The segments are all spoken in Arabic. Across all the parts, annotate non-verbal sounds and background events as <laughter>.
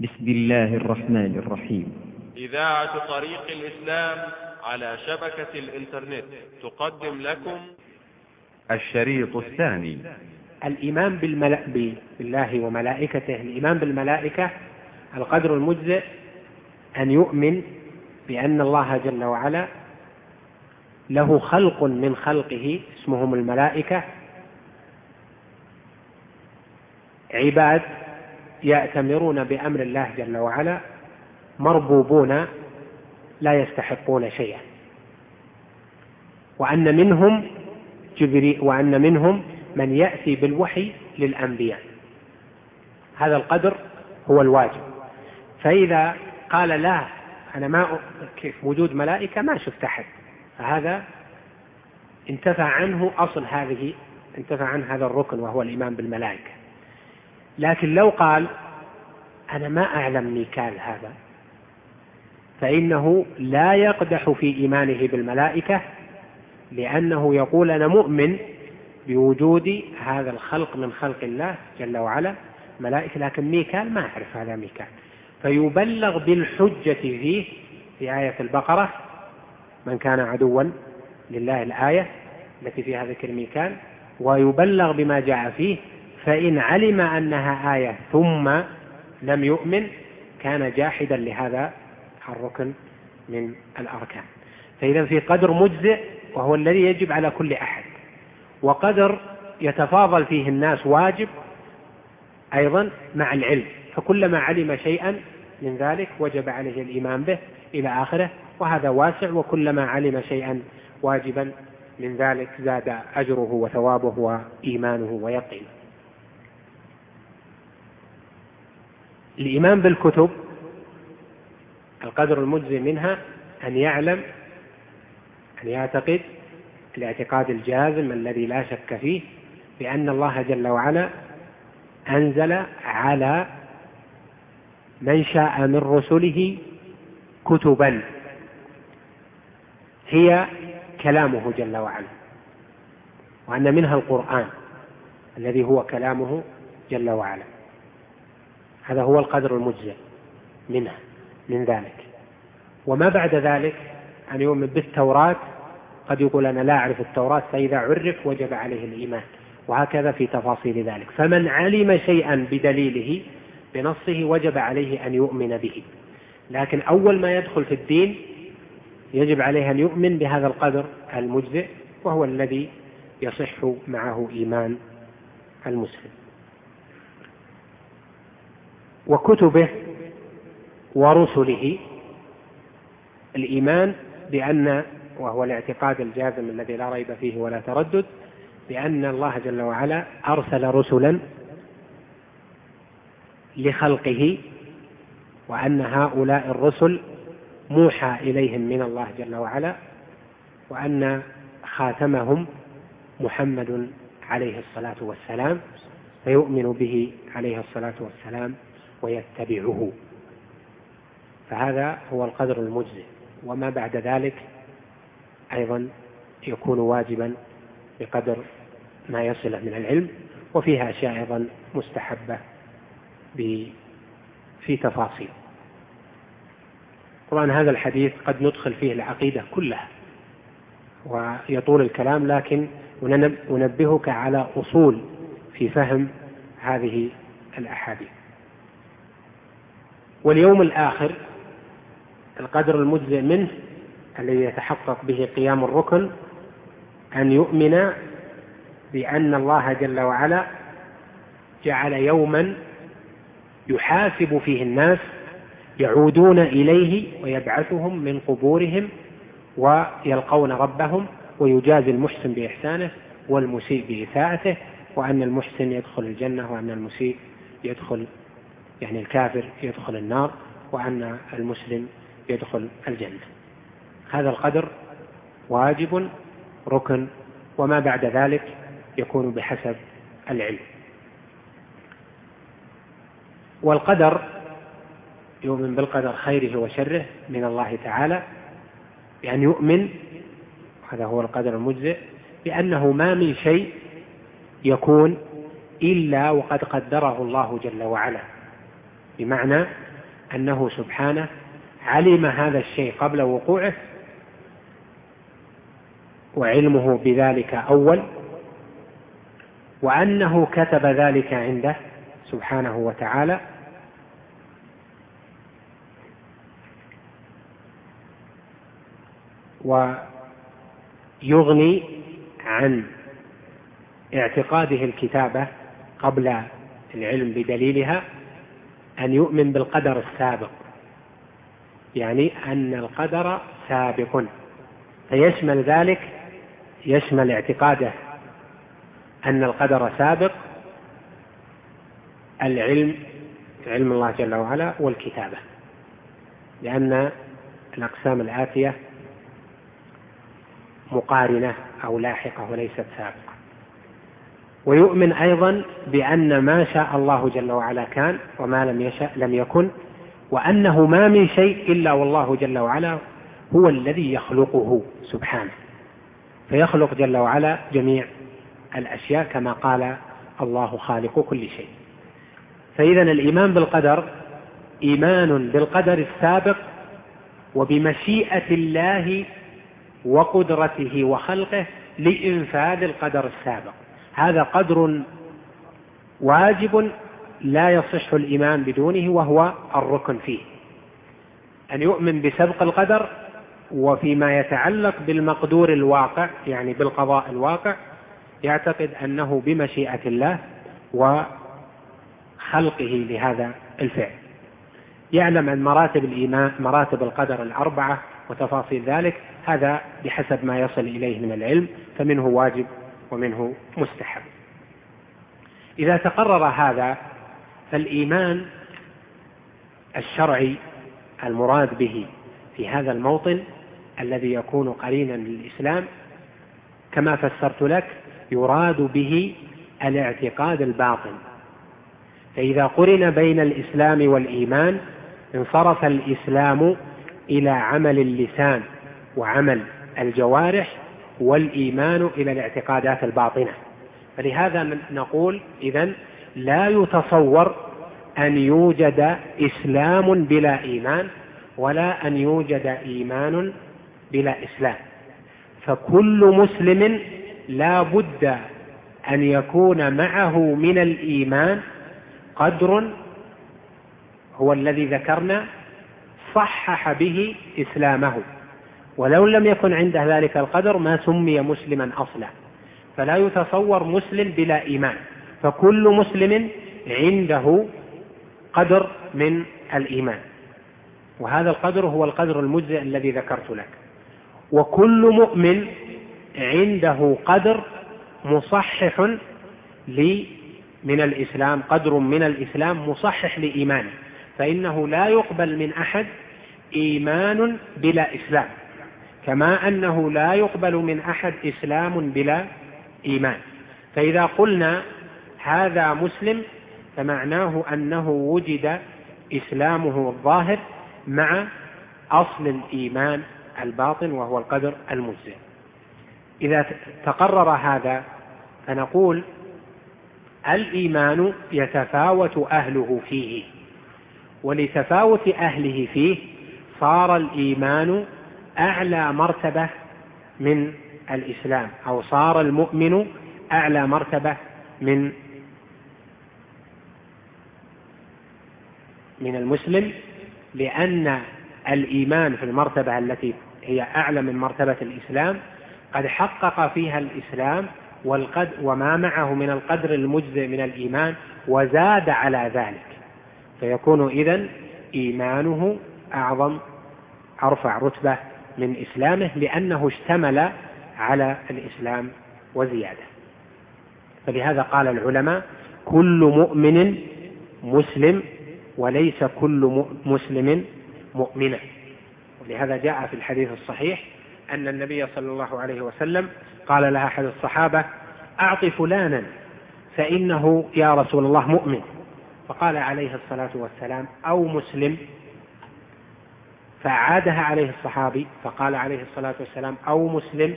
بسم الله الرحمن الرحيم. إذاعة طريق الإسلام على شبكة الإنترنت تقدم لكم الشريط الثاني. الإيمان بالملا... بالله وملائكته. الإيمان بالملائكة القدر المجزئ أن يؤمن بأن الله جل وعلا له خلق من خلقه اسمهم الملائكة. عباد يأتمرون بأمر الله جل وعلا مربوبون لا يستحقون شيئا. وأن منهم جبريل وأن منهم من يأتي بالوحي للأنبياء. هذا القدر هو الواجب. فإذا قال لا أنا ما كيف وجود ملائكة ما شفت أحد. فهذا انتفى عنه أصل هذه انتفى عنه هذا الركن وهو الإيمان بالملائكة. لكن لو قال أنا ما أعلم ميكال هذا فإنه لا يقدح في إيمانه بالملائكة لأنه يقول أنا مؤمن بوجود هذا الخلق من خلق الله جل وعلا ملائكة لكن ميكال ما أعرف هذا ميكال. فيبلغ بالحجة فيه في آية البقرة من كان عدوا لله الآية التي فيها ذكر ميكال ويبلغ بما جاء فيه فإن علم أنها آية ثم لم يؤمن كان جاحدا لهذا الركن من الأركان. فإذا في قدر مجزئ وهو الذي يجب على كل أحد. وقدر يتفاضل فيه الناس واجب أيضا مع العلم. فكلما علم شيئا من ذلك وجب عليه الإيمان به إلى آخره. وهذا واسع وكلما علم شيئا واجبا من ذلك زاد أجره وثوابه وإيمانه ويقينه. الإيمان بالكتب القدر المجزي منها أن يعلم أن يعتقد الاعتقاد الجازم الذي لا شك فيه بأن الله جل وعلا أنزل على من شاء من رسله كتبا. هي كلامه جل وعلا وأن منها القرآن الذي هو كلامه جل وعلا. هذا هو القدر المجزئ منها من ذلك. وما بعد ذلك أن يؤمن بالتوراة قد يقول أنا لا أعرف التوراة فإذا عرف وجب عليه الإيمان. وهكذا في تفاصيل ذلك. فمن علم شيئا بدليله بنصه وجب عليه أن يؤمن به. لكن أول ما يدخل في الدين يجب عليه أن يؤمن بهذا القدر المجزئ وهو الذي يصح معه إيمان المسلم. وكتبه ورسله. الإيمان بأن وهو الاعتقاد الجازم الذي لا ريب فيه ولا تردد بأن الله جل وعلا أرسل رسلا لخلقه وأن هؤلاء الرسل موحى إليهم من الله جل وعلا وأن خاتمهم محمد عليه الصلاة والسلام فيؤمن به عليه الصلاة والسلام. ويتبعه. فهذا هو القدر المجزئ. وما بعد ذلك أيضا يكون واجبا بقدر ما يصله من العلم وفيها أشياء أيضا مستحبة في تفاصيل. طبعا هذا الحديث قد ندخل فيه العقيدة كلها ويطول الكلام لكن أنبهك على أصول في فهم هذه الأحاديث. واليوم الآخر القدر المجزئ منه الذي يتحقق به قيام الركن أن يؤمن بأن الله جل وعلا جعل يوما يحاسب فيه الناس يعودون إليه ويبعثهم من قبورهم ويلقون ربهم ويجازي المحسن بإحسانه والمسيء بإساءته وأن المحسن يدخل الجنة وأن المسيء يدخل يعني الكافر يدخل النار وأن المسلم يدخل الجنة. هذا القدر واجب ركن وما بعد ذلك يكون بحسب العلم. والقدر يؤمن بالقدر خيره وشره من الله تعالى بأن يؤمن هذا هو القدر المجزئ بأنه ما من شيء يكون إلا وقد قدره الله جل وعلا. بمعنى أنه سبحانه علم هذا الشيء قبل وقوعه وعلمه بذلك أول وأنه كتب ذلك عنده سبحانه وتعالى. ويغني عن اعتقاده الكتابة قبل العلم بدليلها. أن يؤمن بالقدر السابق. يعني أن القدر سابق. فيشمل ذلك يشمل اعتقاده. أن القدر سابق العلم علم الله جل وعلا والكتابة. لأن الأقسام الآتية مقارنة أو لاحقة وليست سابقة. ويؤمن أيضا بأن ما شاء الله جل وعلا كان وما لم يشأ لم يكن وأنه ما من شيء إلا والله جل وعلا هو الذي يخلقه سبحانه. فيخلق جل وعلا جميع الأشياء كما قال الله خالق كل شيء. فإذا الإيمان بالقدر إيمان بالقدر السابق وبمشيئة الله وقدرته وخلقه لإنفاذ القدر السابق. هذا قدر واجب لا يصح الإيمان بدونه وهو الركن فيه. أن يؤمن بسبق القدر وفيما يتعلق بالمقدور الواقع يعني بالقضاء الواقع يعتقد أنه بمشيئة الله وخلقه لهذا الفعل. يعلم أن مراتب الإيمان مراتب القدر الأربعة وتفاصيل ذلك هذا بحسب ما يصل إليه من العلم فمنه واجب ومنه مستحب. إذا تقرر هذا فالإيمان الشرعي المراد به في هذا الموطن الذي يكون قرينا للإسلام كما فسرت لك يراد به الاعتقاد الباطن. فإذا قرن بين الإسلام والإيمان انصرف الإسلام إلى عمل اللسان وعمل الجوارح والإيمان إلى الاعتقادات الباطنة. فلهذا نقول إذا لا يتصور أن يوجد إسلام بلا إيمان ولا أن يوجد إيمان بلا إسلام. فكل مسلم لا بد أن يكون معه من الإيمان قدر هو الذي ذكرنا صحح به إسلامه. ولو لم يكن عنده ذلك القدر ما سمي مسلما أصلا. فلا يتصور مسلم بلا إيمان. فكل مسلم عنده قدر من الإيمان. وهذا القدر هو القدر المجزئ الذي ذكرت لك. وكل مؤمن عنده قدر مصحح لي من الإسلام قدر من الإسلام مصحح لإيمانه فإنه لا يقبل من أحد إيمان بلا إسلام. كما أنه لا يقبل من أحد إسلام بلا إيمان. فإذا قلنا هذا مسلم فمعناه أنه وجد إسلامه الظاهر مع أصل الإيمان الباطن وهو القدر المجزئ إذا تقرر هذا فنقول الإيمان يتفاوت أهله فيه ولتفاوت أهله فيه صار الإيمان أعلى مرتبة من الإسلام أو صار المؤمن أعلى مرتبة من من المسلم لأن الإيمان في المرتبة التي هي أعلى من مرتبة الإسلام قد حقق فيها الإسلام والقد وما معه من القدر المجزئ من الإيمان وزاد على ذلك. فيكون إذن إيمانه أعظم أرفع رتبة من إسلامه لأنه اشتمل على الإسلام وزيادة. فلهذا قال العلماء كل مؤمن مسلم وليس كل مسلم مؤمنا ولهذا جاء في الحديث الصحيح أن النبي صلى الله عليه وسلم قال لها أحد الصحابة أعط فلانا فإنه يا رسول الله مؤمن. فقال عليه الصلاة والسلام أو مسلم فأعادها عليه الصحابي فقال عليه الصلاة والسلام أو مسلم.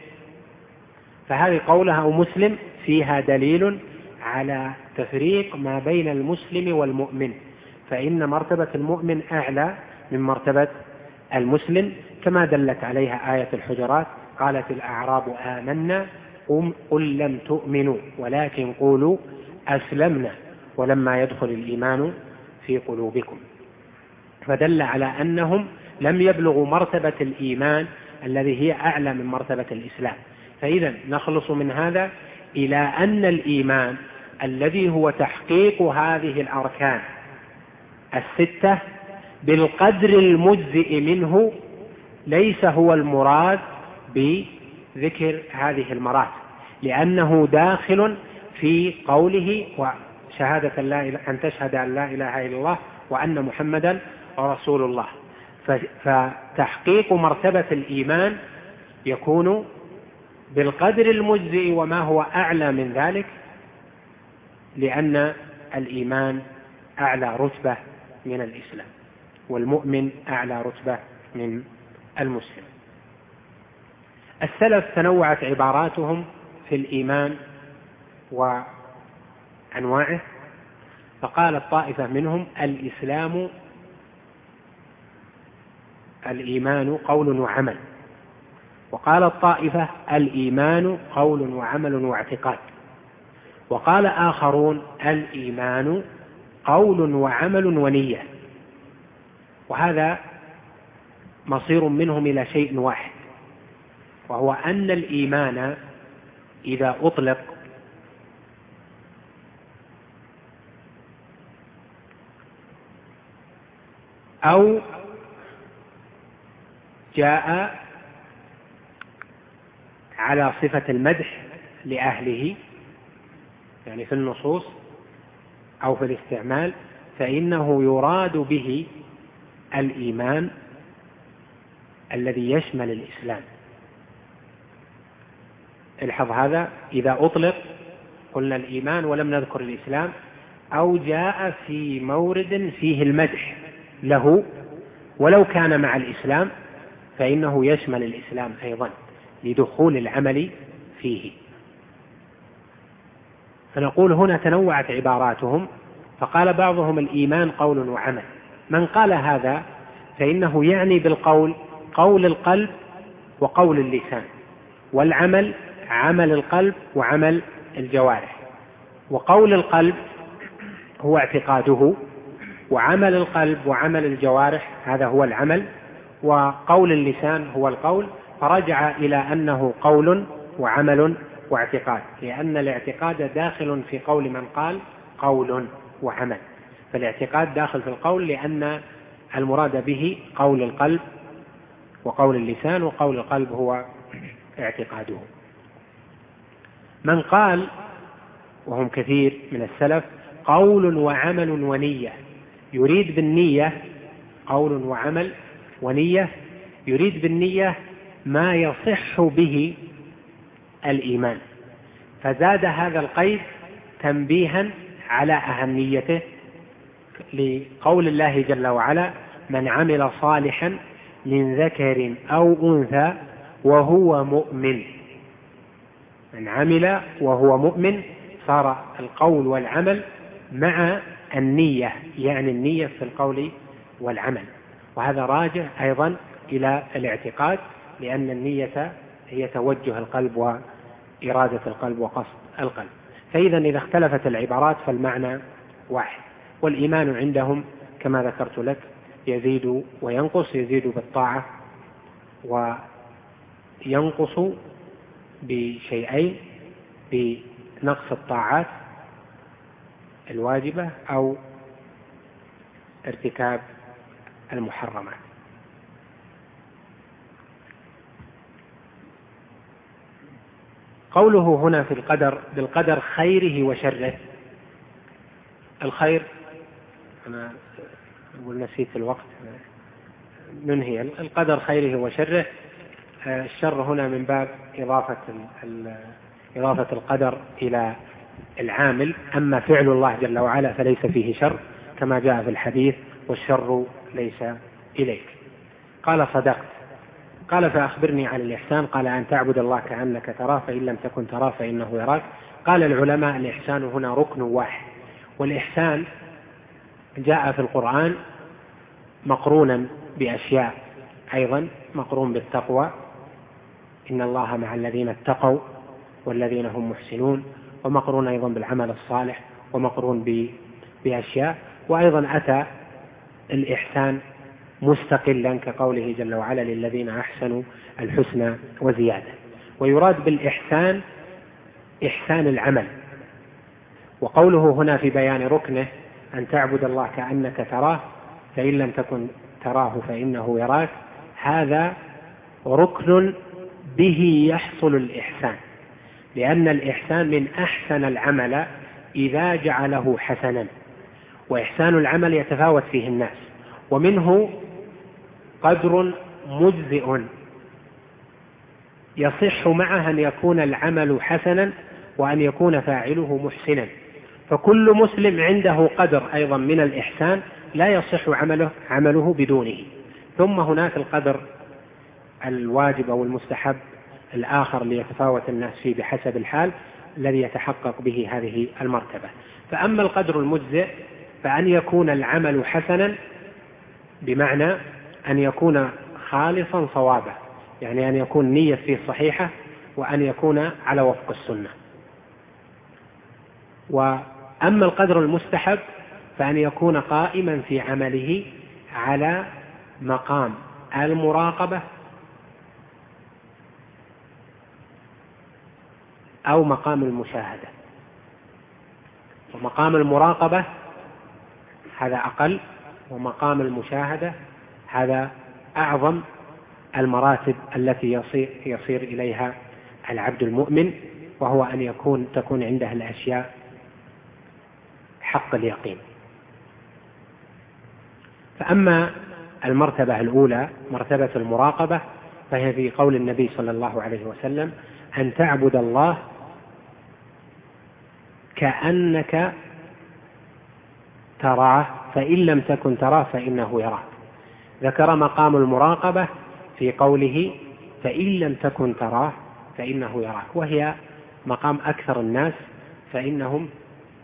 فهذه قولها أو مسلم فيها دليل على تفريق ما بين المسلم والمؤمن. فإن مرتبة المؤمن أعلى من مرتبة المسلم كما دلت عليها آية الحجرات قالت الأعراب آمنا قل لم تؤمنوا ولكن قولوا أسلمنا. ولما يدخل الإيمان في قلوبكم. فدل على أنهم لم يبلغوا مرتبة الإيمان الذي هي أعلى من مرتبة الإسلام. فإذا نخلص من هذا إلى أن الإيمان الذي هو تحقيق هذه الأركان الستة بالقدر المجزئ منه ليس هو المراد بذكر هذه المراتب لأنه داخل في قوله وشهادة لا أن تشهد أن لا إله إلا الله وأن محمدا رسول الله. فتحقيق مرتبة الإيمان يكون بالقدر المجزئ وما هو أعلى من ذلك لأن الإيمان أعلى رتبة من الإسلام والمؤمن أعلى رتبة من المسلم. السلف تنوعت عباراتهم في الإيمان وأنواعه فقالت طائفة منهم الإسلام الإيمان قول وعمل. وقالت طائفة الإيمان قول وعمل واعتقاد. وقال آخرون الإيمان قول وعمل ونية. وهذا مصير منهم إلى شيء واحد وهو أن الإيمان إذا أطلق أو جاء على صفة المدح لأهله يعني في النصوص أو في الاستعمال فإنه يراد به الإيمان الذي يشمل الإسلام. الحظ هذا إذا أطلق قلنا الإيمان ولم نذكر الإسلام أو جاء في مورد فيه المدح له ولو كان مع الإسلام فإنه يشمل الإسلام أيضا لدخول العمل فيه. فنقول هنا تنوعت عباراتهم فقال بعضهم الإيمان قول وعمل. من قال هذا فإنه يعني بالقول قول القلب وقول اللسان. والعمل عمل القلب وعمل الجوارح. وقول القلب هو اعتقاده وعمل القلب وعمل الجوارح هذا هو العمل وقول اللسان هو القول فرجع إلى أنه قول وعمل واعتقاد لأن الاعتقاد داخل في قول من قال قول وعمل. فالاعتقاد داخل في القول لأن المراد به قول القلب وقول اللسان وقول القلب هو اعتقاده. من قال وهم كثير من السلف قول وعمل ونية يريد بالنية قول وعمل ونية يريد بالنية ما يصح به الإيمان. فزاد هذا القيد تنبيها على أهميته لقول الله جل وعلا من عمل صالحا من ذكر أو أنثى وهو مؤمن. من عمل وهو مؤمن صار القول والعمل مع النية يعني النية في القول والعمل. وهذا راجع أيضا إلى الاعتقاد لأن النية هي توجه القلب وإرادة القلب وقصد القلب. فإذا إذا اختلفت العبارات فالمعنى واحد والإيمان عندهم كما ذكرت لك يزيد وينقص يزيد بالطاعة وينقص بشيئين بنقص الطاعات الواجبة أو ارتكاب المحرمات قوله هنا في القدر بالقدر خيره وشره. الخير أنا أقول نسيت الوقت ننهي. القدر خيره وشره. الشر هنا من باب إضافة إضافة القدر إلى العامل. أما فعل الله جل وعلا فليس فيه شر كما جاء في الحديث والشر ليس إليك. قال صدقت. قال فأخبرني عن الإحسان. قال أن تعبد الله كأنك تراه فإن لم تكن تراه فإنه يراك. قال العلماء الإحسان هنا ركن واحد. والإحسان جاء في القرآن مقرونا بأشياء أيضا مقرون بالتقوى. إن الله مع الذين اتقوا والذين هم محسنون ومقرون أيضا بالعمل الصالح ومقرون بأشياء. وأيضا أتى الإحسان مستقلا كقوله جل وعلا للذين أحسنوا الحسنى وزيادة. ويراد بالإحسان إحسان العمل. وقوله هنا في بيان ركنه أن تعبد الله كأنك تراه فإن لم تكن تراه فإنه يراك. هذا ركن به يحصل الإحسان لأن الإحسان من أحسن العمل إذا جعله حسنا. وإحسان العمل يتفاوت فيه الناس ومنه قدر مجزئ. يصح معه أن يكون العمل حسنا وأن يكون فاعله محسنا. فكل مسلم عنده قدر أيضا من الإحسان لا يصح عمله عمله بدونه. ثم هناك القدر الواجب أو المستحب الآخر ليتفاوت الناس فيه بحسب الحال الذي يتحقق به هذه المرتبة. فأما القدر المجزئ فأن يكون العمل حسنا بمعنى أن يكون خالصا صوابا يعني أن يكون نية فيه صحيحة وأن يكون على وفق السنة. وأما القدر المستحب فأن يكون قائما في عمله على مقام المراقبة أو مقام المشاهدة. ومقام المراقبة هذا أقل ومقام المشاهدة هذا أعظم المراتب التي يصير, يصير إليها العبد المؤمن وهو أن يكون تكون عنده الأشياء حق اليقين. فأما المرتبة الأولى مرتبة المراقبة فهي في قول النبي صلى الله عليه وسلم أن تعبد الله كأنك تراه فإن لم تكن تراه فإنه يراك. ذكر مقام المراقبة في قوله فإن لم تكن تراه فإنه يراك. وهي مقام أكثر الناس فإنهم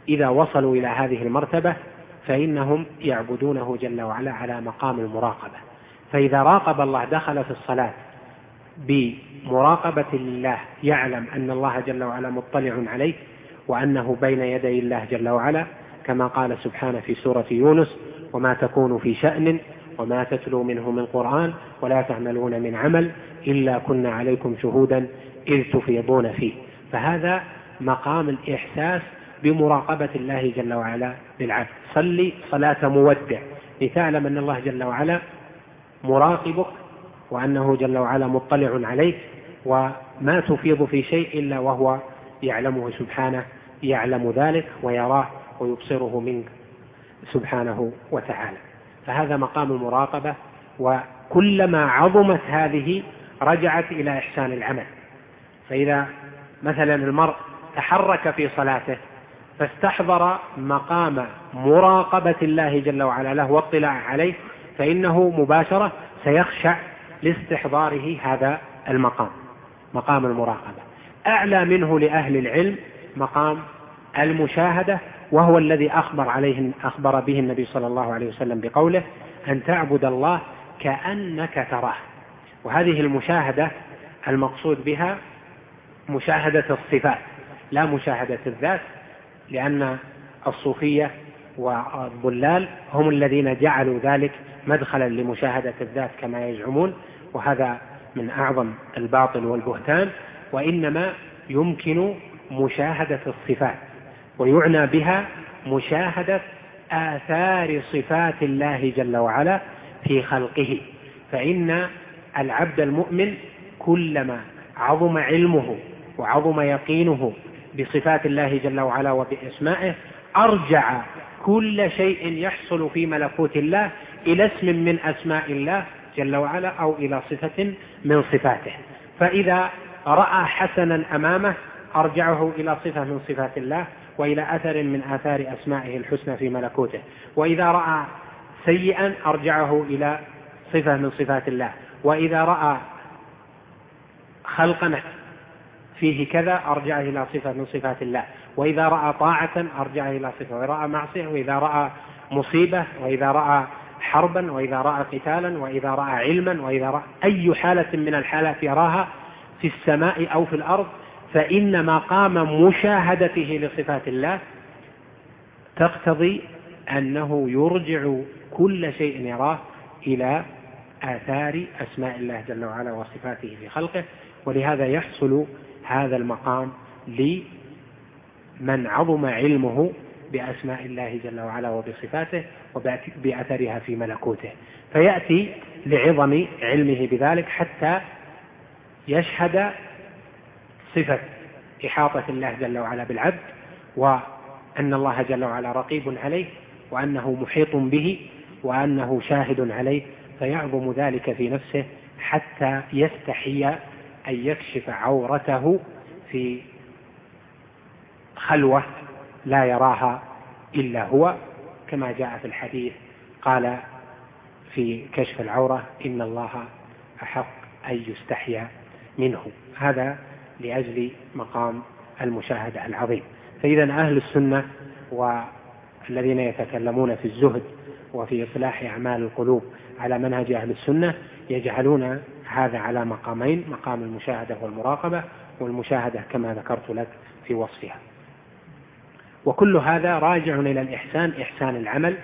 إذا وصلوا إلى هذه المرتبة فإنهم يعبدونه جل وعلا على مقام المراقبة. فإذا راقب الله دخل في الصلاة بمراقبة الله يعلم أن الله جل وعلا مطلع عليه وأنه بين يدي الله جل وعلا كما قال سبحانه في سورة يونس وما تكون في شأن وما تتلو منه من قرآن ولا تعملون من عمل إلا كنا عليكم شهودا إذ تفيضون فيه. فهذا مقام الإحساس بمراقبة الله جل وعلا للعبد صلي صلاة مودع. لتعلم أن الله جل وعلا مراقبك وأنه جل وعلا مطلع عليك وما تفيض في شيء إلا وهو يعلمه سبحانه يعلم ذلك ويراه. ويبصره منك سبحانه وتعالى. فهذا مقام المراقبة وكلما عظمت هذه رجعت إلى إحسان العمل. فإذا مثلا المرء تحرك في صلاته فاستحضر مقام مراقبة الله جل وعلا له واطلاع عليه فإنه مباشرة سيخشع لاستحضاره هذا المقام مقام المراقبة. أعلى منه لأهل العلم مقام المشاهدة وهو الذي أخبر عليه أخبر به النبي صلى الله عليه وسلم بقوله أن تعبد الله كأنك تراه. وهذه المشاهدة المقصود بها مشاهدة الصفات لا مشاهدة الذات لأن الصوفية والضلال هم الذين جعلوا ذلك مدخلا لمشاهدة الذات كما يزعمون وهذا من أعظم الباطل والبهتان وإنما يمكن مشاهدة الصفات. ويعنى بها مشاهدة آثار صفات الله جل وعلا في خلقه. فإن العبد المؤمن كلما عظم علمه وعظم يقينه بصفات الله جل وعلا وبأسمائه أرجع كل شيء يحصل في ملكوت الله إلى اسم من أسماء الله جل وعلا أو إلى صفة من صفاته. فإذا رأى حسنا أمامه أرجعه إلى صفة من صفات الله. وإلى أثر من آثار أسمائه الحسنى في ملكوته. وإذا رأى سيئا أرجعه إلى صفة من صفات الله. وإذا رأى خلقا فيه كذا أرجعه إلى صفة من صفات الله. وإذا رأى طاعة أرجعه إلى صفة. وإذا رأى معصية وإذا رأى مصيبة وإذا رأى حربا وإذا رأى قتالا وإذا رأى علما وإذا رأى أي حالة من الحالات يراها في السماء أو في الأرض فإن مقام مشاهدته لصفات الله تقتضي أنه يرجع كل شيء يراه إلى آثار أسماء الله جل وعلا وصفاته في خلقه ولهذا يحصل هذا المقام لمن عظم علمه بأسماء الله جل وعلا وبصفاته وبأثرها في ملكوته. فيأتي لعظم علمه بذلك حتى يشهد صفة إحاطة الله جل وعلا بالعبد وأن الله جل وعلا رقيب عليه وأنه محيط به وأنه شاهد عليه فيعظم ذلك في نفسه حتى يستحي أن يكشف عورته في خلوة لا يراها إلا هو. كما جاء في الحديث قال في كشف العورة إن الله أحق أن يستحيا منه. هذا لأجل مقام المشاهدة العظيم. فإذا أهل السنة والذين يتكلمون في الزهد وفي إصلاح أعمال القلوب على منهج أهل السنة يجعلون هذا على مقامين مقام المشاهدة والمراقبة والمشاهدة كما ذكرت لك في وصفها. وكل هذا راجع إلى الإحسان إحسان العمل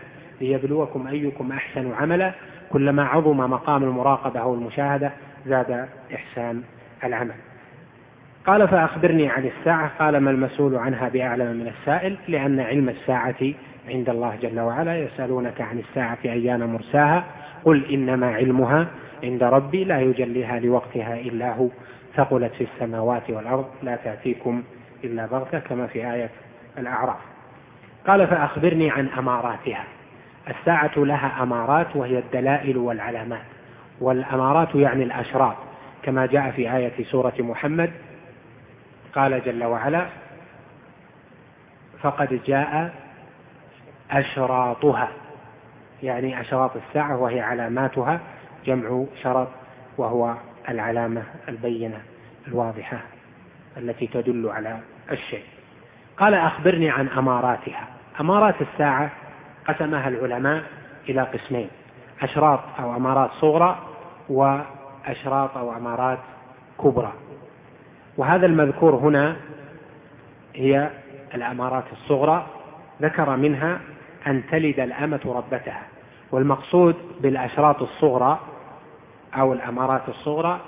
ليبلوكم أيكم أحسن عملا. كلما عظم مقام المراقبة أو المشاهدة زاد إحسان العمل. قال فأخبرني عن الساعة قال ما المسؤول عنها بأعلم من السائل لأن علم الساعة عند الله جل وعلا يسألونك عن الساعة أيان مرساها؟ قل إنما علمها عند ربي لا يجليها لوقتها إلا هو. ثقلت في السماوات والأرض لا تأتيكم إلا بغتة كما في آية الأعراف. قال فأخبرني عن أماراتها. الساعة لها أمارات وهي الدلائل والعلامات. والأمارات يعني الأشراط كما جاء في آية سورة محمد قال جل وعلا فقد جاء أشراطها يعني أشراط الساعة وهي علاماتها جمع شرط وهو العلامة البينة الواضحة التي تدل على الشيء. قال أخبرني عن أماراتها. أمارات الساعة قسمها العلماء إلى قسمين أشراط أو أمارات صغرى وأشراط أو أمارات كبرى. وهذا المذكور هنا هي الأمارات الصغرى ذكر منها أن تلد الأمة ربتها والمقصود بالأشراط الصغرى أو الأمارات الصغرى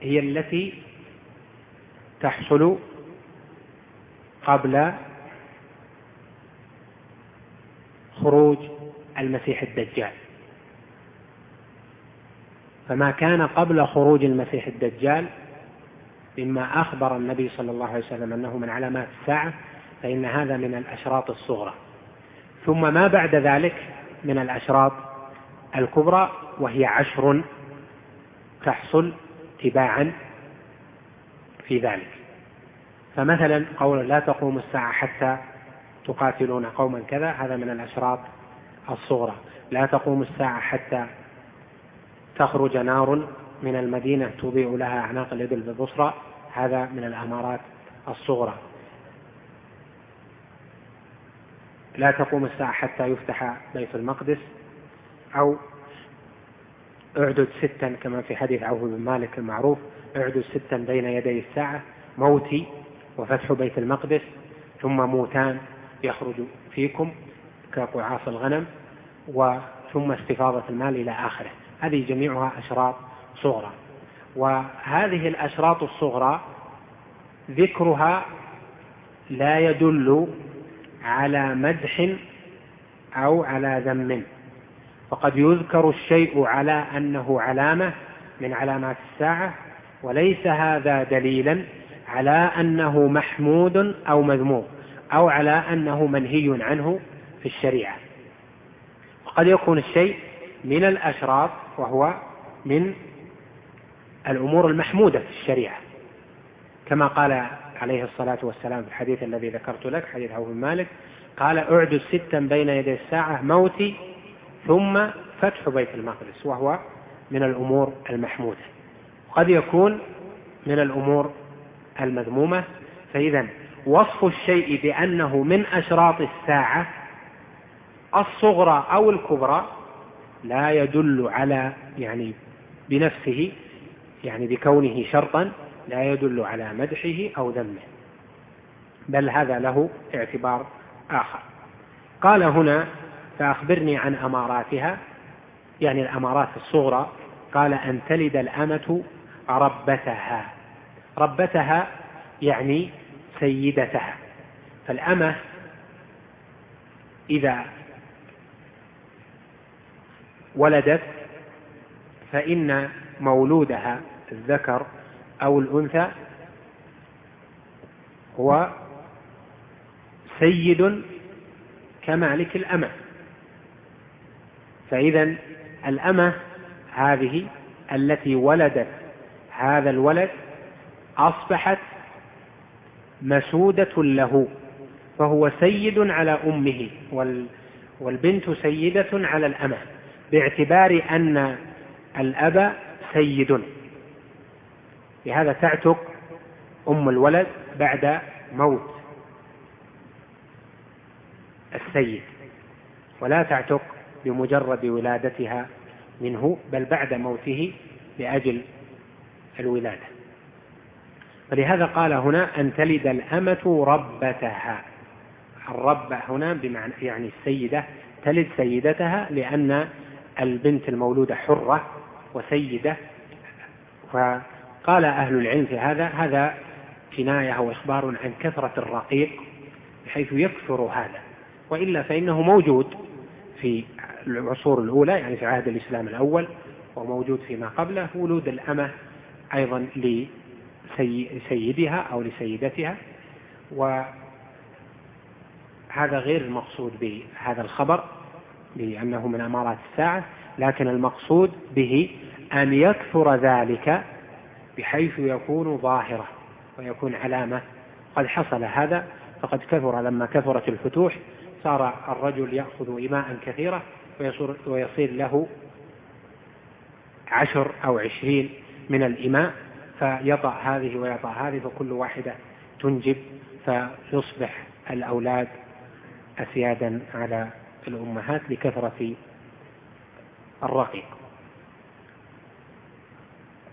هي التي تحصل قبل خروج المسيح الدجال. فما كان قبل خروج المسيح الدجال مما أخبر النبي صلى الله عليه وسلم أنه من علامات الساعة فإن هذا من الأشراط الصغرى. ثم ما بعد ذلك من الأشراط الكبرى وهي عشر تحصل تباعا في ذلك. فمثلا قول لا تقوم الساعة حتى تقاتلون قوما كذا هذا من الأشراط الصغرى. لا تقوم الساعة حتى تخرج نار من المدينة تضيء لها أعناق الإبل بالبصرى هذا من الأمارات الصغرى. لا تقوم الساعة حتى يفتح بيت المقدس أو اعدد ستا كما في حديث عوف بن مالك المعروف اعدد ستا بين يدي الساعة موتي وفتح بيت المقدس ثم موتان يخرج فيكم كقعاص الغنم وثم استفاضة المال إلى آخره. هذه جميعها أشراط صغرى. وهذه الأشراط الصغرى ذكرها لا يدل على مدح أو على ذم. فقد يذكر الشيء على أنه علامة من علامات الساعة وليس هذا دليلا على أنه محمود أو مذموم أو على أنه منهي عنه في الشريعة. وقد يكون الشيء من الأشراط وهو من الأمور المحمودة في الشريعة. كما قال عليه الصلاة والسلام في الحديث الذي ذكرت لك حديث عوف مالك قال اعدد ستا بين يدي الساعة موتي ثم فتح بيت المقدس. وهو من الأمور المحمودة. قد يكون من الأمور المذمومة. فإذا وصف الشيء بأنه من أشراط الساعة الصغرى أو الكبرى لا يدل على يعني بنفسه يعني بكونه شرطا لا يدل على مدحه أو ذمه. بل هذا له اعتبار آخر. قال هنا فأخبرني عن أماراتها. يعني الأمارات الصغرى. قال أن تلد الأمة ربتها. ربتها يعني سيدتها. فالأمة إذا ولدت فإن مولودها الذكر أو الأنثى هو سيد كمالك الأمة. فإذا الأمة هذه التي ولدت هذا الولد أصبحت مسودة له فهو سيد على أمه والبنت سيدة على الأمة باعتبار أن الأب سيد. لهذا تعتق أم الولد بعد موت السيد ولا تعتق بمجرد ولادتها منه بل بعد موته لأجل الولادة. فلهذا قال هنا أن تلد الأمة ربتها. الربة هنا بمعنى يعني السيدة تلد سيدتها لأن البنت المولودة حرة وسيدة فقال أهل العلم في هذا هذا كناية أو إخبار عن كثرة الرقيق بحيث يكثر هذا. وإلا فإنه موجود في العصور الأولى يعني في عهد الإسلام الأول وموجود فيما قبله ولود الأمة أيضا لسيدها أو لسيدتها. وهذا غير المقصود بهذا الخبر لأنه من أمارات الساعة لكن المقصود به أن يكثر ذلك بحيث يكون ظاهرة ويكون علامة. قد حصل هذا فقد كثر لما كثرت الفتوح صار الرجل يأخذ إماء كثيرة ويصير له عشر أو عشرين من الإماء فيطأ هذه ويطأ هذه فكل واحدة تنجب فيصبح الأولاد أسيادا على الأمهات لكثرة الرقيق.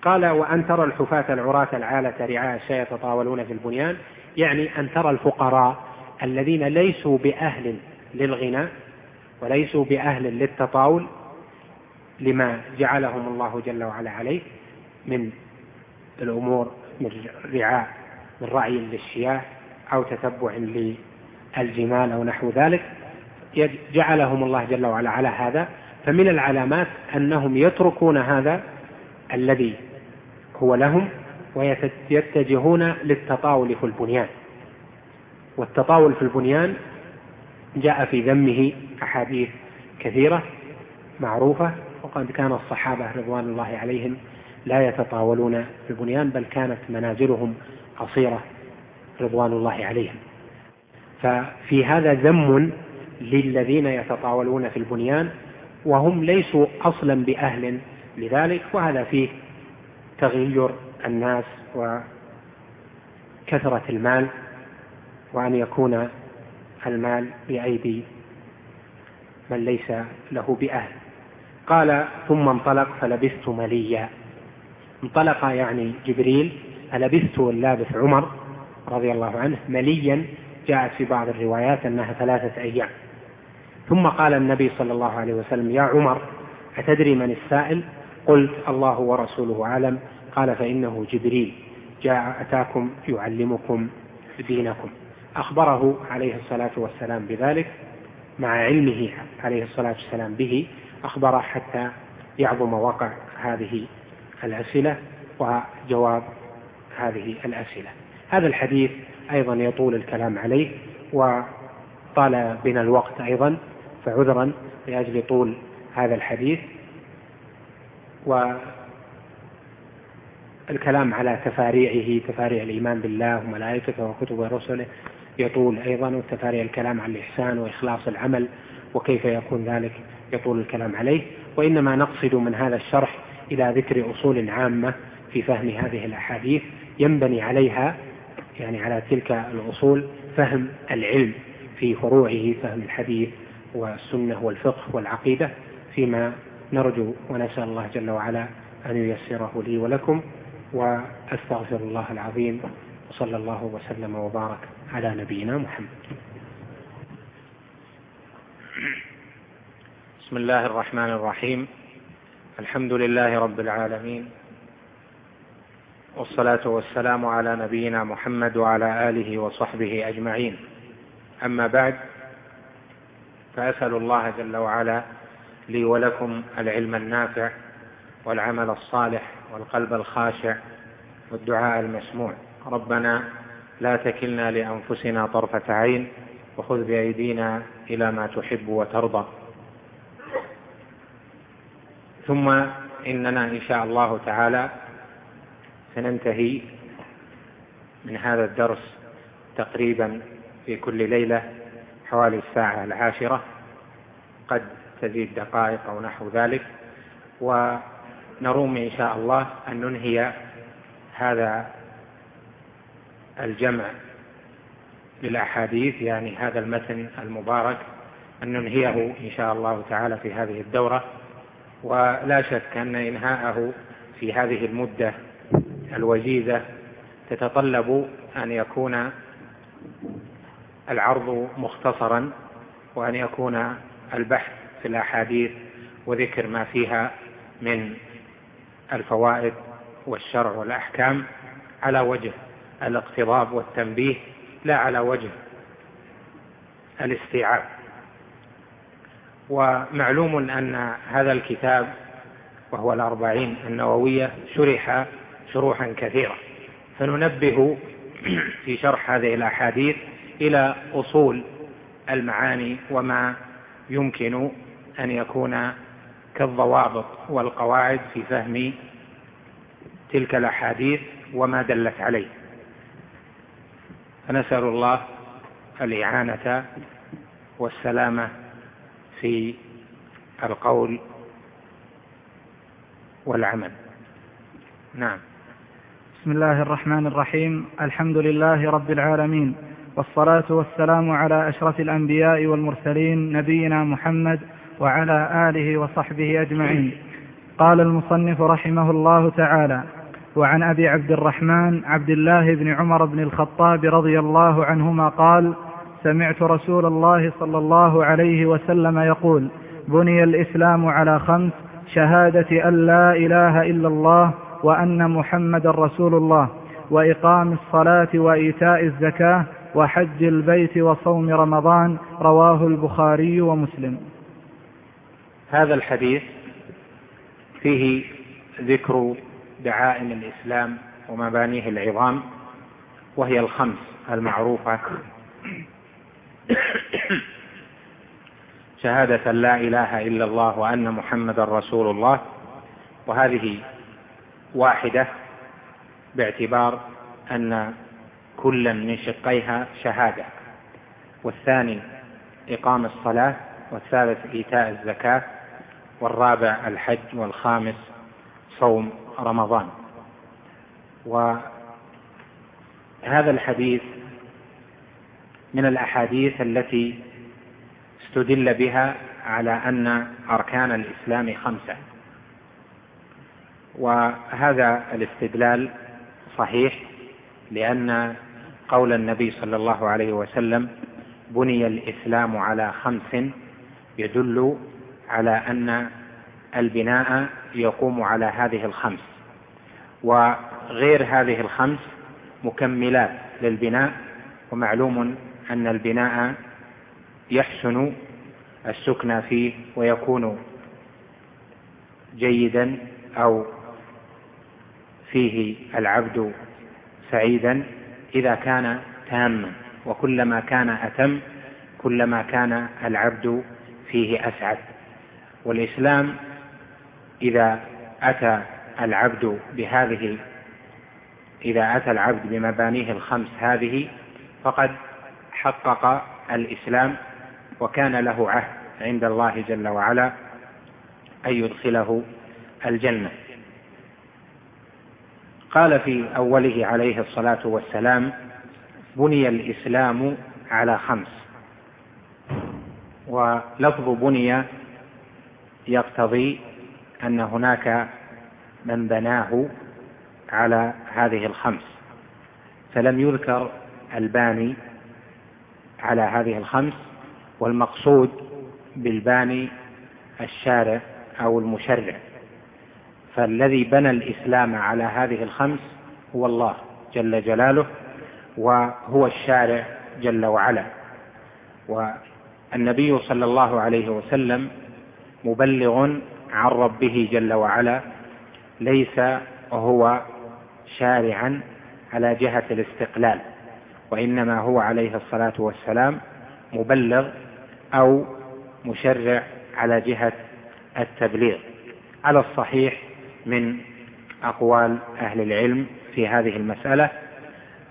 قال وأن ترى الحفاة العراة العالة رعاء الشاة يتطاولون في البنيان يعني أن ترى الفقراء الذين ليسوا بأهل للغنى وليسوا بأهل للتطاول لما جعلهم الله جل وعلا عليه من الأمور من رعاء من رعي للشياه أو تتبع للجمال أو نحو ذلك. جعلهم الله جل وعلا على هذا. فمن العلامات أنهم يتركون هذا الذي هو لهم ويتجهون للتطاول في البنيان. والتطاول في البنيان جاء في ذمه أحاديث كثيرة معروفة وقد كان الصحابة رضوان الله عليهم لا يتطاولون في البنيان بل كانت منازلهم قصيرة رضوان الله عليهم. ففي هذا ذم للذين يتطاولون في البنيان وهم ليسوا أصلا بأهل لذلك وهذا فيه تغير الناس وكثرة المال وأن يكون المال بأيدي من ليس له بأهل. قال ثم انطلق فلبثت مليا. انطلق يعني جبريل فلبثت اللابث عمر رضي الله عنه مليا. جاءت في بعض الروايات أنها ثلاثة أيام. ثم قال النبي صلى الله عليه وسلم يا عمر أتدري من السائل؟ قلت الله ورسوله أعلم. قال فإنه جبريل. جاء أتاكم يعلمكم دينكم. أخبره عليه الصلاة والسلام بذلك مع علمه عليه الصلاة والسلام به أخبره حتى يعظم وقع هذه الأسئلة وجواب هذه الأسئلة. هذا الحديث أيضا يطول الكلام عليه وطال بنا الوقت أيضا فعذرا لأجل طول هذا الحديث. والكلام على تفاريعه تفاريع الإيمان بالله وملائكته وكتبه ورسله. يطول أيضا وتفاريع الكلام عن الإحسان وإخلاص العمل وكيف يكون ذلك يطول الكلام عليه. وإنما نقصد من هذا الشرح إلى ذكر أصول عامة في فهم هذه الأحاديث. ينبني عليها يعني على تلك الأصول فهم العلم في فروعه فهم الحديث والسنة والفقه والعقيدة فيما نرجو ونسأل الله جل وعلا أن ييسره لي ولكم وأستغفر الله العظيم وصلى الله وسلم وبارك على نبينا محمد. بسم الله الرحمن الرحيم. الحمد لله رب العالمين. والصلاة والسلام على نبينا محمد وعلى آله وصحبه أجمعين. أما بعد فأسأل الله جل وعلا لي ولكم العلم النافع والعمل الصالح والقلب الخاشع والدعاء المسموع. ربنا لا تكلنا لأنفسنا طرفة عين وخذ بأيدينا إلى ما تحب وترضى. ثم إننا إن شاء الله تعالى سننتهي من هذا الدرس تقريبا في كل ليلة حوالي الساعة العاشرة. قد تزيد دقائق أو نحو ذلك ونروم إن شاء الله أن ننهي هذا الجمع للأحاديث يعني هذا المتن المبارك أن ننهيه إن شاء الله تعالى في هذه الدورة. ولا شك أن إنهاءه في هذه المدة الوجيزة تتطلب أن يكون العرض مختصرا وأن يكون البحث في الأحاديث وذكر ما فيها من الفوائد والشرع والأحكام على وجه الاقتضاب والتنبيه لا على وجه الاستيعاب. ومعلوم أن هذا الكتاب وهو الأربعين النووية شرح شروحا كثيرة. فننبه <clears throat> في شرح هذه الأحاديث إلى أصول المعاني وما يمكن أن يكون كالضوابط والقواعد في فهم تلك الأحاديث وما دلت عليه. فنسأل الله الإعانة والسلامة في القول والعمل. نعم. بسم الله الرحمن الرحيم. الحمد لله رب العالمين والصلاة والسلام على أشرف الأنبياء والمرسلين نبينا محمد وعلى آله وصحبه أجمعين. قال المصنف رحمه الله تعالى وعن أبي عبد الرحمن عبد الله بن عمر بن الخطاب رضي الله عنهما قال سمعت رسول الله صلى الله عليه وسلم يقول بني الإسلام على خمس شهادة أن لا إله إلا الله وأن محمد رسول الله وإقام الصلاة وإيتاء الزكاة وحج البيت وصوم رمضان رواه البخاري ومسلم. هذا الحديث فيه ذكر دعائم الإسلام ومبانيه العظام وهي الخمس المعروفة. <coughs> شهادة لا إله إلا الله وأن محمد رسول الله وهذه واحدة باعتبار أن كلا من شقيها شهادة. والثاني إقام الصلاة والثالث إيتاء الزكاة والرابع الحج والخامس صوم رمضان. وهذا الحديث من الأحاديث التي استدل بها على أن أركان الإسلام خمسة. وهذا الاستدلال صحيح لأن قول النبي صلى الله عليه وسلم بني الإسلام على خمس يدل على أن البناء يقوم على هذه الخمس وغير هذه الخمس مكملات للبناء ومعلوم أن البناء يحسن السكنى فيه ويكون جيدا أو فيه العبد سعيدا إذا كان تاما وكلما كان أتم كلما كان العبد فيه أسعد. والإسلام إذا أتى العبد بهذه إذا أتى العبد بمبانيه الخمس هذه فقد حقق الإسلام وكان له عهد عند الله جل وعلا أن يدخله الجنة. قال في أوله عليه الصلاة والسلام بني الإسلام على خمس. ولفظ بني يقتضي أن هناك من بناه على هذه الخمس. فلم يذكر الباني على هذه الخمس والمقصود بالباني الشارع أو المشرع. فالذي بنى الإسلام على هذه الخمس هو الله جل جلاله وهو الشارع جل وعلا. والنبي صلى الله عليه وسلم مبلغ عن ربه جل وعلا ليس هو شارعا على جهة الاستقلال وإنما هو عليه الصلاة والسلام مبلغ أو مشرع على جهة التبليغ. على الصحيح من أقوال أهل العلم في هذه المسألة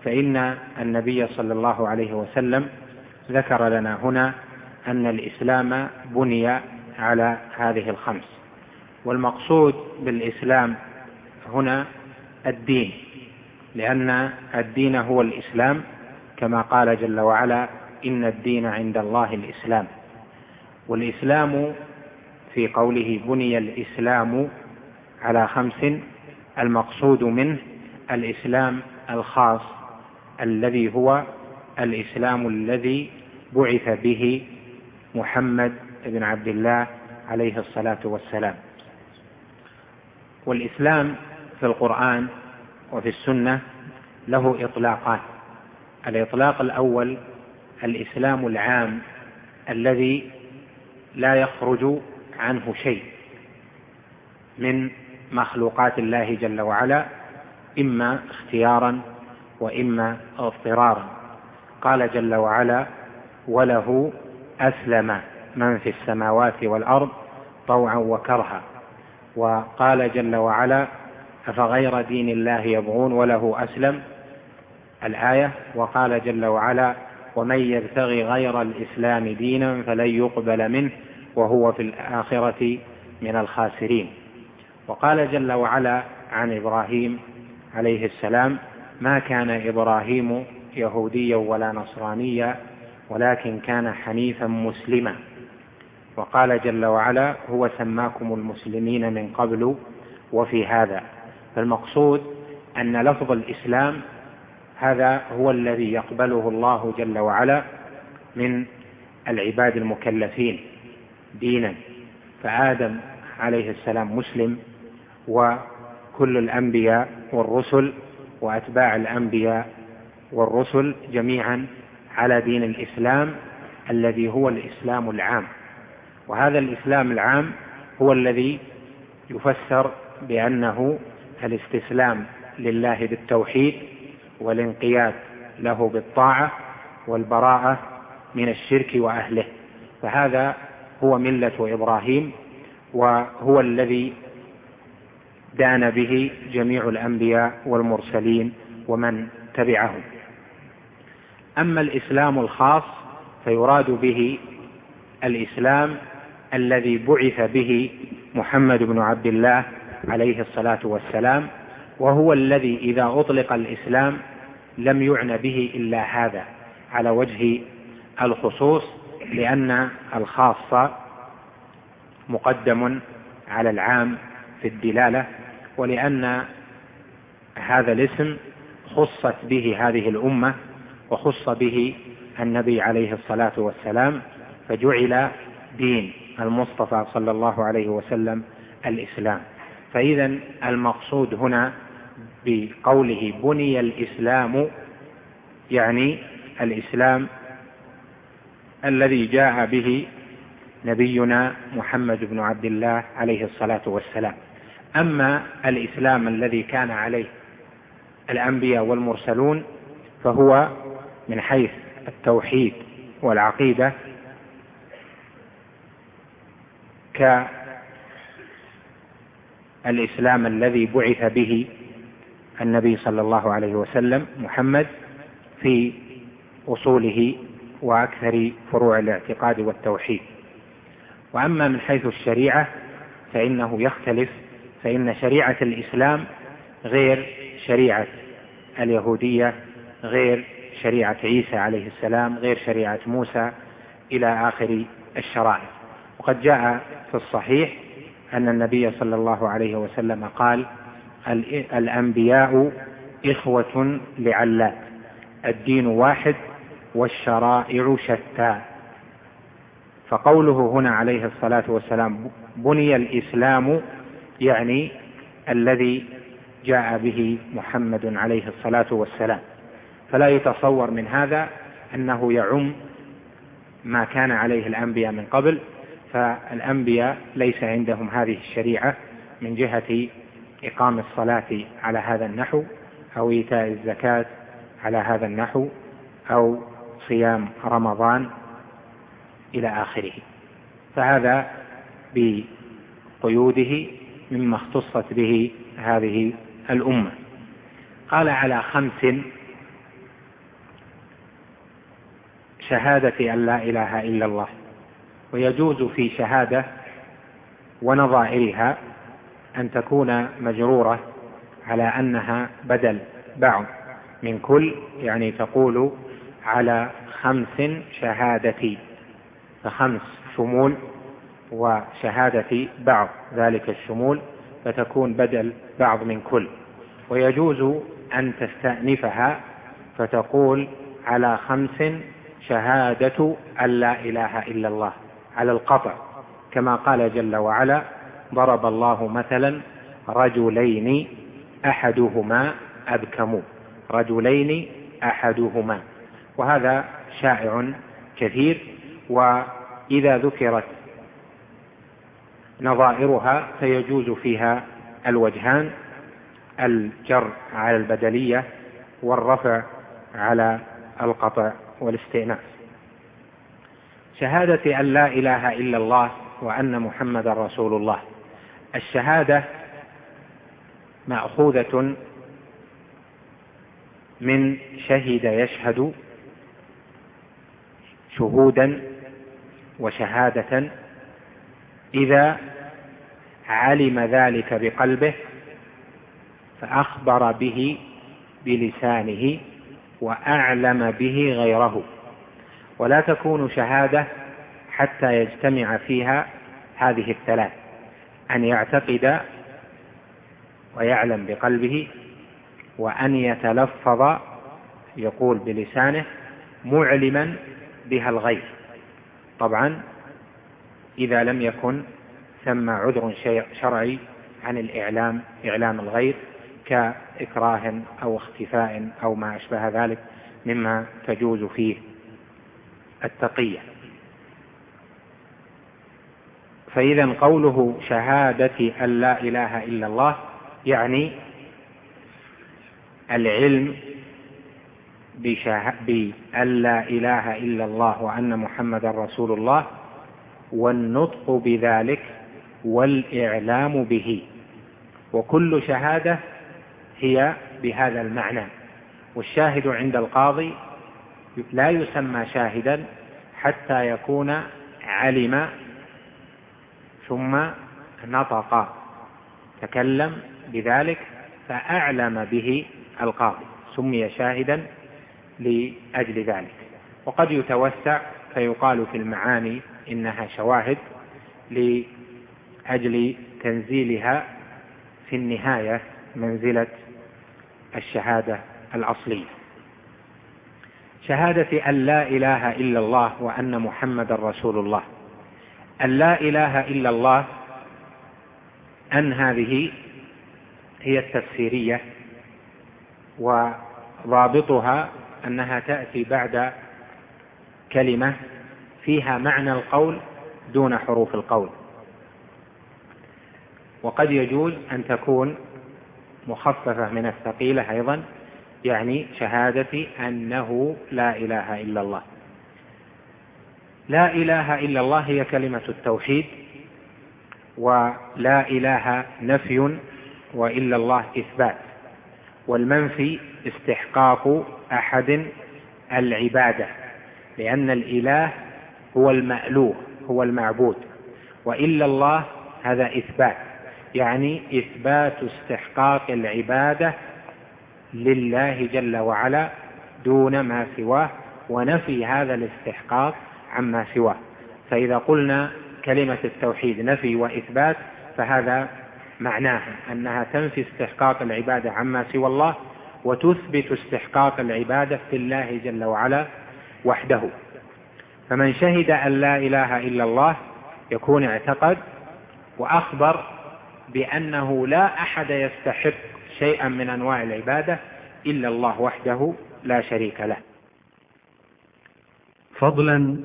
فإن النبي صلى الله عليه وسلم ذكر لنا هنا أن الإسلام بني على هذه الخمس. والمقصود بالإسلام هنا الدين لأن الدين هو الإسلام كما قال جل وعلا إن الدين عند الله الإسلام. والإسلام في قوله بني الإسلام على خمس المقصود منه الإسلام الخاص الذي هو الإسلام الذي بعث به محمد بن عبد الله عليه الصلاة والسلام. والإسلام في القرآن وفي السنة له إطلاقات الإطلاق الأول الإسلام العام الذي لا يخرج عنه شيء من مخلوقات الله جل وعلا إما اختيارا وإما اضطرارا. قال جل وعلا وله أسلم من في السماوات والأرض طوعا وكرها. وقال جل وعلا أفغير دين الله يبغون وله أسلم؟ الآية وقال جل وعلا ومن يبتغي غير الإسلام دينا فلن يقبل منه وهو في الآخرة من الخاسرين. وقال جل وعلا عن إبراهيم عليه السلام ما كان إبراهيم يهوديا ولا نصرانيا ولكن كان حنيفا مسلما. وقال جل وعلا هو سماكم المسلمين من قبل وفي هذا. فالمقصود أن لفظ الإسلام هذا هو الذي يقبله الله جل وعلا من العباد المكلفين دينا. فآدم عليه السلام مسلم وكل الأنبياء والرسل وأتباع الأنبياء والرسل جميعا على دين الإسلام الذي هو الإسلام العام. وهذا الإسلام العام هو الذي يفسر بأنه الاستسلام لله بالتوحيد والانقياد له بالطاعة والبراءة من الشرك وأهله. فهذا هو ملة إبراهيم وهو الذي دان به جميع الأنبياء والمرسلين ومن تبعهم. أما الإسلام الخاص فيراد به الإسلام الذي بعث به محمد بن عبد الله عليه الصلاة والسلام وهو الذي إذا أطلق الإسلام لم يعنى به إلا هذا على وجه الخصوص لأن الخاص مقدم على العام في الدلالة ولأن هذا الاسم خصت به هذه الأمة وخص به النبي عليه الصلاة والسلام فجعل دين. المصطفى صلى الله عليه وسلم الإسلام. فإذا المقصود هنا بقوله بني الإسلام يعني الإسلام الذي جاء به نبينا محمد بن عبد الله عليه الصلاة والسلام. أما الإسلام الذي كان عليه الأنبياء والمرسلون فهو من حيث التوحيد والعقيدة كالإسلام الذي بعث به النبي صلى الله عليه وسلم محمد في أصوله وأكثر فروع الاعتقاد والتوحيد. وأما من حيث الشريعة فإنه يختلف فإن شريعة الإسلام غير شريعة اليهودية غير شريعة عيسى عليه السلام غير شريعة موسى إلى آخر الشرائع. وقد جاء في الصحيح أن النبي صلى الله عليه وسلم قال الأنبياء إخوة لعلات الدين واحد والشرائع شتى. فقوله هنا عليه الصلاة والسلام بني الإسلام يعني الذي جاء به محمد عليه الصلاة والسلام. فلا يتصور من هذا أنه يعم ما كان عليه الأنبياء من قبل فالأنبياء ليس عندهم هذه الشريعة من جهة إقام الصلاة على هذا النحو أو إيتاء الزكاة على هذا النحو أو صيام رمضان إلى آخره. فهذا بقيوده مما اختصت به هذه الأمة. قال على خمس شهادة أن لا إله إلا الله. ويجوز في شهادة ونظائرها أن تكون مجرورة على أنها بدل بعض. من كل يعني تقول على خمس شهادتي فخمس شمول وشهادة بعض ذلك الشمول فتكون بدل بعض من كل. ويجوز أن تستأنفها فتقول على خمس شهادة أن لا إله إلا الله. على القطع. كما قال جل وعلا ضرب الله مثلا رجلين أحدهما أبكم رجلين أحدهما. وهذا شائع كثير وإذا ذكرت نظائرها فيجوز فيها الوجهان الجر على البدلية والرفع على القطع والاستئناس شهادة أن لا إله إلا الله وأن محمد رسول الله. الشهادة مأخوذة من شهد يشهد شهودا وشهادة إذا علم ذلك بقلبه فأخبر به بلسانه وأعلم به غيره. ولا تكون شهادة حتى يجتمع فيها هذه الثلاث أن يعتقد ويعلم بقلبه وأن يتلفظ يقول بلسانه معلما بها الغير طبعا إذا لم يكن ثم عذر شرعي عن الإعلام إعلام الغير كإكراه أو اختفاء أو ما أشبه ذلك مما تجوز فيه. التقية. فإذا قوله شهادة أن لا إله إلا الله يعني العلم بأن لا إله إلا الله وأن محمد رسول الله والنطق بذلك والإعلام به. وكل شهادة هي بهذا المعنى. والشاهد عند القاضي لا يسمى شاهدا حتى يكون علم ثم نطق. تكلم بذلك فأعلم به القاضي. سمي شاهدا لأجل ذلك. وقد يتوسع فيقال في المعاني إنها شواهد لأجل تنزيلها في النهاية منزلة الشهادة الأصلية. شهادة أن لا إله إلا الله وأن محمد رسول الله. أن لا إله إلا الله أن هذه هي التفسيرية وضابطها أنها تأتي بعد كلمة فيها معنى القول دون حروف القول. وقد يجوز أن تكون مخففة من الثقيلة أيضا يعني شهادة أنه لا إله إلا الله. لا إله إلا الله هي كلمة التوحيد ولا إله نفي وإلا الله إثبات. والمنفي استحقاق أحد العبادة لأن الإله هو المألوه هو المعبود وإلا الله هذا إثبات. يعني إثبات استحقاق العبادة لله جل وعلا دون ما سواه ونفي هذا الاستحقاق عما سواه. فإذا قلنا كلمة التوحيد نفي وإثبات فهذا معناها أنها تنفي استحقاق العبادة عما سوى الله وتثبت استحقاق العبادة لله جل وعلا وحده. فمن شهد أن لا إله إلا الله يكون اعتقد وأخبر بأنه لا أحد يستحق شيئا من أنواع العبادة إلا الله وحده لا شريك له. فضلا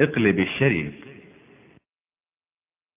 اقلب الشريف